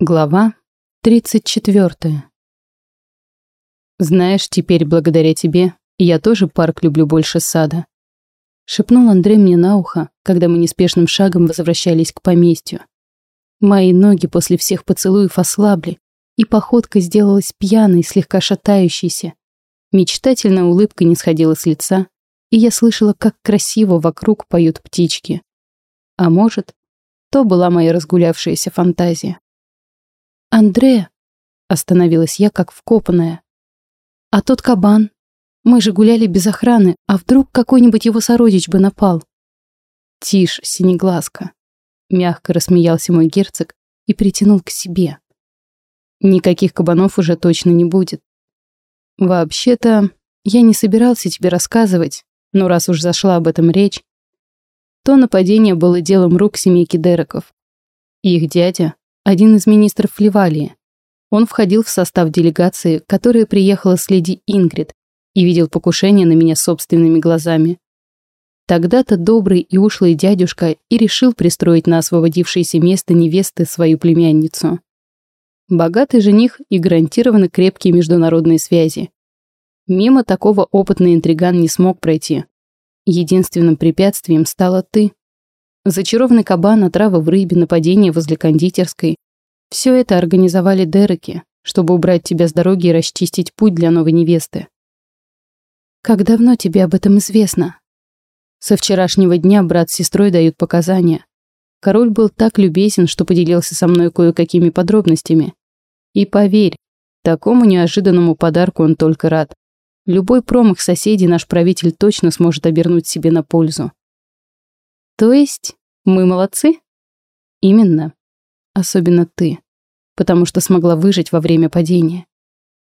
Глава 34. «Знаешь, теперь благодаря тебе я тоже парк люблю больше сада», шепнул Андрей мне на ухо, когда мы неспешным шагом возвращались к поместью. Мои ноги после всех поцелуев ослабли, и походка сделалась пьяной, слегка шатающейся. Мечтательная улыбка не сходила с лица, и я слышала, как красиво вокруг поют птички. А может, то была моя разгулявшаяся фантазия. «Андре!» — остановилась я, как вкопанная. «А тот кабан? Мы же гуляли без охраны, а вдруг какой-нибудь его сородич бы напал?» «Тише, синеглазка!» — мягко рассмеялся мой герцог и притянул к себе. «Никаких кабанов уже точно не будет. Вообще-то, я не собирался тебе рассказывать, но раз уж зашла об этом речь, то нападение было делом рук семейки Дереков. Их дядя один из министров Ливалии. Он входил в состав делегации, которая приехала с леди Ингрид и видел покушение на меня собственными глазами. Тогда-то добрый и ушлый дядюшка и решил пристроить на освободившееся место невесты свою племянницу. Богатый жених и гарантированно крепкие международные связи. Мимо такого опытный интриган не смог пройти. Единственным препятствием стала ты. Зачарованный кабан, отрава в рыбе, нападение возле кондитерской. Все это организовали Дереки, чтобы убрать тебя с дороги и расчистить путь для новой невесты. Как давно тебе об этом известно? Со вчерашнего дня брат с сестрой дают показания. Король был так любезен, что поделился со мной кое-какими подробностями. И поверь, такому неожиданному подарку он только рад. Любой промах соседей наш правитель точно сможет обернуть себе на пользу. То есть мы молодцы? Именно. Особенно ты. Потому что смогла выжить во время падения.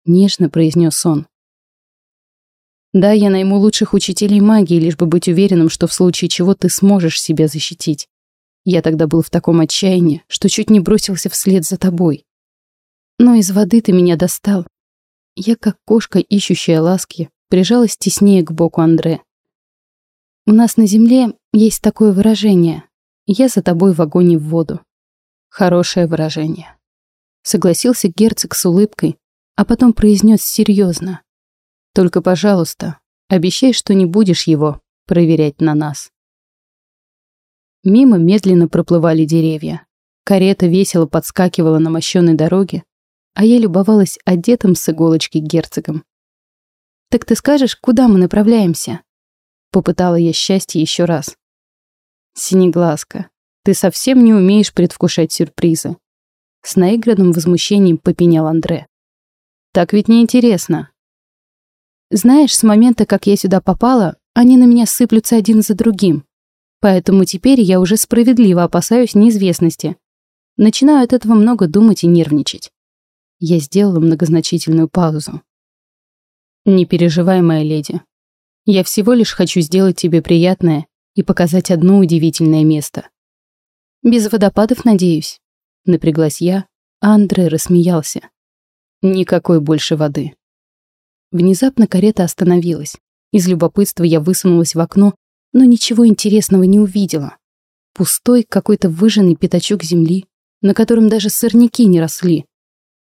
Нежно произнес он. Да, я найму лучших учителей магии, лишь бы быть уверенным, что в случае чего ты сможешь себя защитить. Я тогда был в таком отчаянии, что чуть не бросился вслед за тобой. Но из воды ты меня достал. Я, как кошка, ищущая ласки, прижалась теснее к боку Андре. У нас на земле есть такое выражение «Я за тобой в огонь и в воду». Хорошее выражение. Согласился герцог с улыбкой, а потом произнес серьезно. Только, пожалуйста, обещай, что не будешь его проверять на нас. Мимо медленно проплывали деревья. Карета весело подскакивала на мощенной дороге, а я любовалась одетым с иголочки герцогом. «Так ты скажешь, куда мы направляемся?» Попытала я счастье еще раз. Синеглазка, ты совсем не умеешь предвкушать сюрпризы. С наигранным возмущением попенял Андре. Так ведь неинтересно. Знаешь, с момента, как я сюда попала, они на меня сыплются один за другим. Поэтому теперь я уже справедливо опасаюсь неизвестности. Начинаю от этого много думать и нервничать. Я сделала многозначительную паузу. Не переживай, моя леди. Я всего лишь хочу сделать тебе приятное и показать одно удивительное место. Без водопадов, надеюсь. Напряглась я, а Андре рассмеялся. Никакой больше воды. Внезапно карета остановилась. Из любопытства я высунулась в окно, но ничего интересного не увидела. Пустой какой-то выжженный пятачок земли, на котором даже сорняки не росли.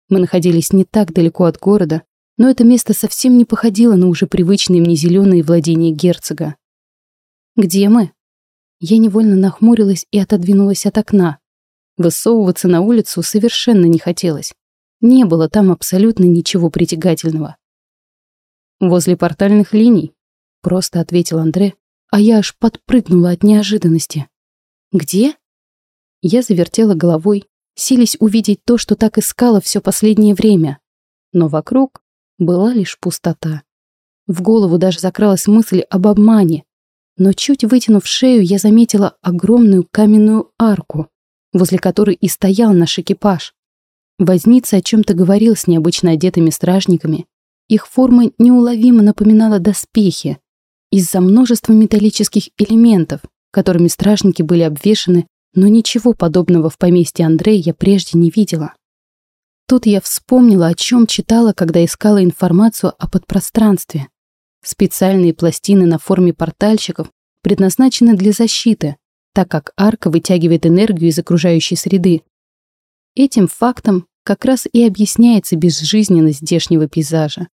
Мы находились не так далеко от города, но это место совсем не походило на уже привычные мне зеленые владения герцога. «Где мы?» Я невольно нахмурилась и отодвинулась от окна. Высовываться на улицу совершенно не хотелось. Не было там абсолютно ничего притягательного. «Возле портальных линий», — просто ответил Андре, а я аж подпрыгнула от неожиданности. «Где?» Я завертела головой, сились увидеть то, что так искала все последнее время. Но вокруг была лишь пустота. В голову даже закралась мысль об обмане, но чуть вытянув шею, я заметила огромную каменную арку, возле которой и стоял наш экипаж. Возница о чем-то говорил с необычно одетыми стражниками. Их форма неуловимо напоминала доспехи. Из-за множества металлических элементов, которыми стражники были обвешаны, но ничего подобного в поместье Андрея я прежде не видела. Тут я вспомнила, о чем читала, когда искала информацию о подпространстве. Специальные пластины на форме портальщиков предназначены для защиты, так как арка вытягивает энергию из окружающей среды. Этим фактом как раз и объясняется безжизненность здешнего пейзажа.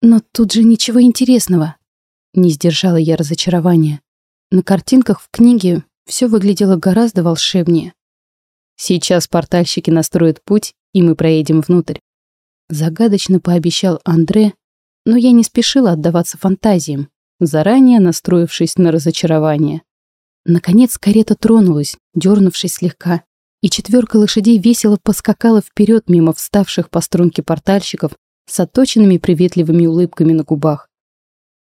Но тут же ничего интересного. Не сдержала я разочарования. На картинках в книге все выглядело гораздо волшебнее. Сейчас портальщики настроят путь, и мы проедем внутрь. Загадочно пообещал Андре, но я не спешила отдаваться фантазиям, заранее настроившись на разочарование. Наконец карета тронулась, дернувшись слегка, и четверка лошадей весело поскакала вперед мимо вставших по струнке портальщиков с оточенными приветливыми улыбками на губах.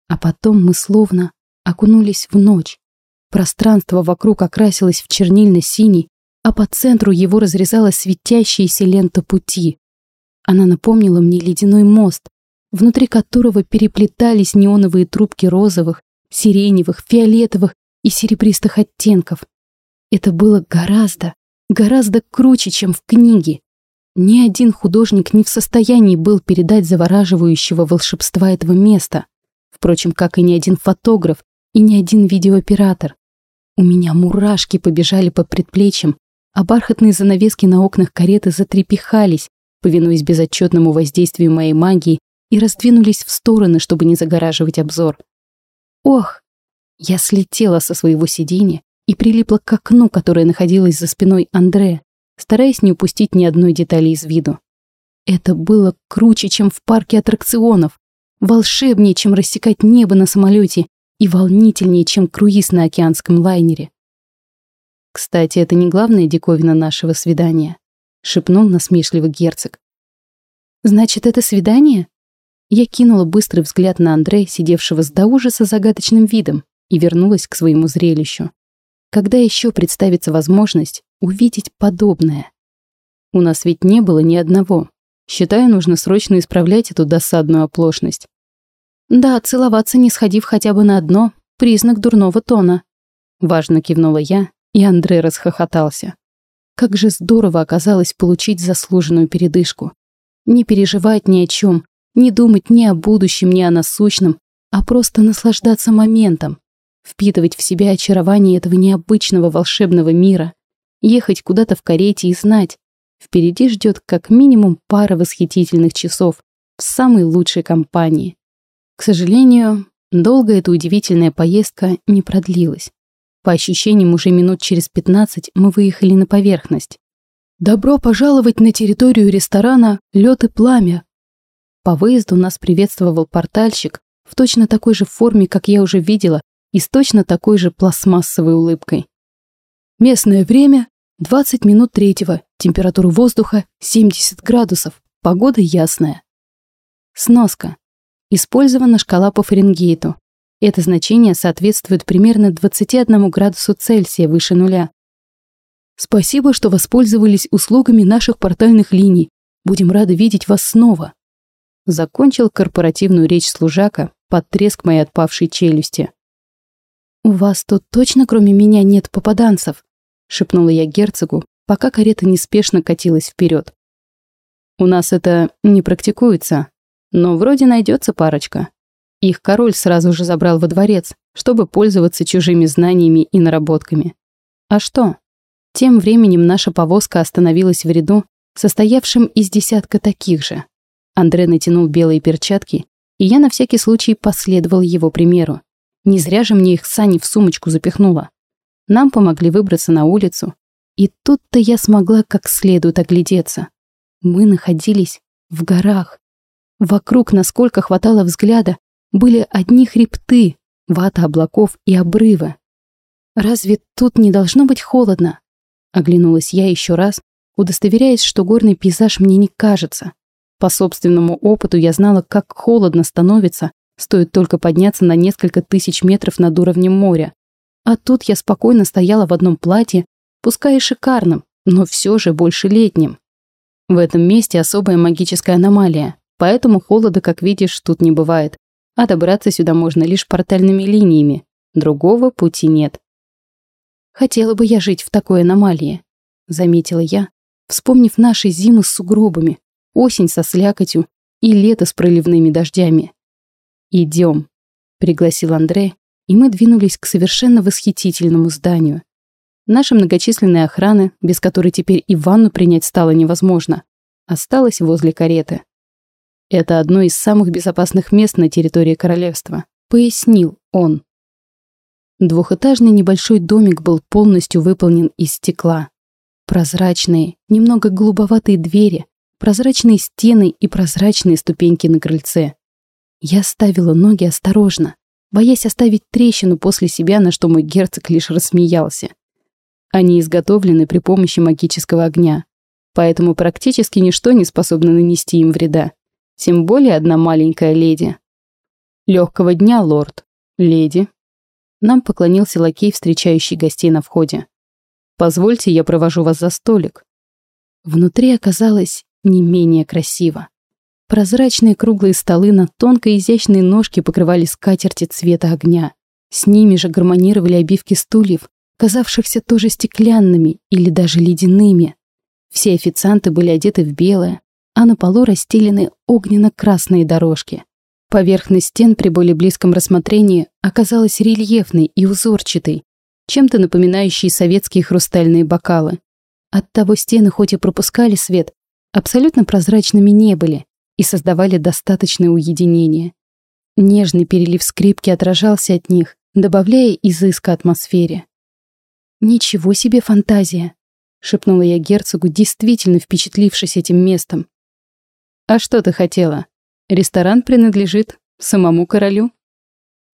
А потом мы словно окунулись в ночь. Пространство вокруг окрасилось в чернильно-синий, а по центру его разрезалась светящаяся лента пути. Она напомнила мне ледяной мост, внутри которого переплетались неоновые трубки розовых, сиреневых, фиолетовых и серебристых оттенков. Это было гораздо, гораздо круче, чем в книге. Ни один художник не в состоянии был передать завораживающего волшебства этого места впрочем, как и ни один фотограф и ни один видеооператор. У меня мурашки побежали по предплечьям, а бархатные занавески на окнах кареты затрепихались, повинуясь безотчетному воздействию моей магии, и раздвинулись в стороны, чтобы не загораживать обзор. Ох! Я слетела со своего сиденья и прилипла к окну, которое находилось за спиной Андре, стараясь не упустить ни одной детали из виду. Это было круче, чем в парке аттракционов волшебнее, чем рассекать небо на самолете и волнительнее, чем круиз на океанском лайнере. «Кстати, это не главная диковина нашего свидания», — шепнул насмешливо герцог. «Значит, это свидание?» Я кинула быстрый взгляд на Андре, сидевшего с до ужаса загадочным видом, и вернулась к своему зрелищу. Когда еще представится возможность увидеть подобное? У нас ведь не было ни одного. Считаю, нужно срочно исправлять эту досадную оплошность. Да, целоваться, не сходив хотя бы на одно, признак дурного тона. Важно кивнула я, и Андрей расхохотался. Как же здорово оказалось получить заслуженную передышку. Не переживать ни о чем, не думать ни о будущем, ни о насущном, а просто наслаждаться моментом, впитывать в себя очарование этого необычного волшебного мира, ехать куда-то в карете и знать, Впереди ждет как минимум пара восхитительных часов в самой лучшей компании. К сожалению, долго эта удивительная поездка не продлилась. По ощущениям, уже минут через 15 мы выехали на поверхность. «Добро пожаловать на территорию ресторана «Лед и пламя». По выезду нас приветствовал портальщик в точно такой же форме, как я уже видела, и с точно такой же пластмассовой улыбкой. Местное время 20 минут третьего, температура воздуха 70 градусов, погода ясная. Сноска. Использована шкала по Фаренгейту. Это значение соответствует примерно 21 градусу Цельсия выше нуля. Спасибо, что воспользовались услугами наших портальных линий. Будем рады видеть вас снова. Закончил корпоративную речь служака под треск моей отпавшей челюсти. «У вас тут точно кроме меня нет попаданцев?» шепнула я герцогу, пока карета неспешно катилась вперед. У нас это не практикуется, но вроде найдется парочка. Их король сразу же забрал во дворец, чтобы пользоваться чужими знаниями и наработками. А что? Тем временем наша повозка остановилась в ряду, состоявшем из десятка таких же. Андре натянул белые перчатки, и я на всякий случай последовал его примеру. Не зря же мне их сани в сумочку запихнула. Нам помогли выбраться на улицу, и тут-то я смогла как следует оглядеться. Мы находились в горах. Вокруг, насколько хватало взгляда, были одни хребты, вата облаков и обрывы. «Разве тут не должно быть холодно?» Оглянулась я еще раз, удостоверяясь, что горный пейзаж мне не кажется. По собственному опыту я знала, как холодно становится, стоит только подняться на несколько тысяч метров над уровнем моря. А тут я спокойно стояла в одном платье, пускай и шикарном, но все же больше летним. В этом месте особая магическая аномалия, поэтому холода, как видишь, тут не бывает. А добраться сюда можно лишь портальными линиями. Другого пути нет. Хотела бы я жить в такой аномалии, заметила я, вспомнив наши зимы с сугробами, осень со слякотью и лето с проливными дождями. «Идем», — пригласил Андрей, и мы двинулись к совершенно восхитительному зданию. Наша многочисленная охрана, без которой теперь и ванну принять стало невозможно, осталась возле кареты. Это одно из самых безопасных мест на территории королевства, пояснил он. Двухэтажный небольшой домик был полностью выполнен из стекла. Прозрачные, немного голубоватые двери, прозрачные стены и прозрачные ступеньки на крыльце. Я ставила ноги осторожно, боясь оставить трещину после себя, на что мой герцог лишь рассмеялся. Они изготовлены при помощи магического огня, поэтому практически ничто не способно нанести им вреда. Тем более одна маленькая леди. Легкого дня, лорд. Леди. Нам поклонился лакей, встречающий гостей на входе. Позвольте, я провожу вас за столик. Внутри оказалось не менее красиво. Прозрачные круглые столы на тонкой изящной ножке покрывали скатерти цвета огня. С ними же гармонировали обивки стульев, казавшихся тоже стеклянными или даже ледяными. Все официанты были одеты в белое, а на полу расстелены огненно-красные дорожки. Поверхность стен при более близком рассмотрении оказалась рельефной и узорчатой, чем-то напоминающей советские хрустальные бокалы. Оттого стены хоть и пропускали свет, абсолютно прозрачными не были и создавали достаточное уединение. Нежный перелив скрипки отражался от них, добавляя изыска атмосфере. «Ничего себе фантазия!» — шепнула я герцогу, действительно впечатлившись этим местом. «А что ты хотела? Ресторан принадлежит самому королю?»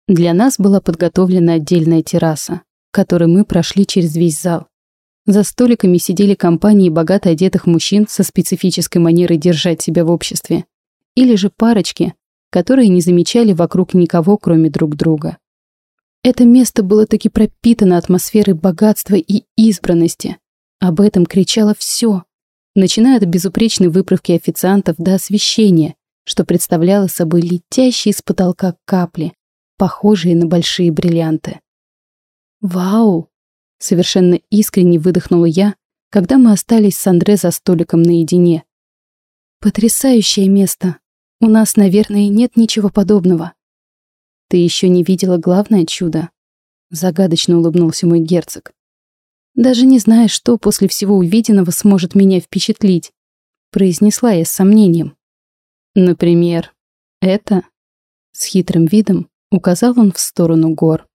Для нас была подготовлена отдельная терраса, которой мы прошли через весь зал. За столиками сидели компании богато одетых мужчин со специфической манерой держать себя в обществе. Или же парочки, которые не замечали вокруг никого, кроме друг друга. Это место было таки пропитано атмосферой богатства и избранности. Об этом кричало все, начиная от безупречной выправки официантов до освещения, что представляло собой летящие с потолка капли, похожие на большие бриллианты. «Вау!» — совершенно искренне выдохнула я, когда мы остались с Андре за столиком наедине. «Потрясающее место! У нас, наверное, нет ничего подобного». «Ты еще не видела главное чудо?» — загадочно улыбнулся мой герцог. Даже не зная, что после всего увиденного сможет меня впечатлить, произнесла я с сомнением. Например, это? С хитрым видом указал он в сторону гор.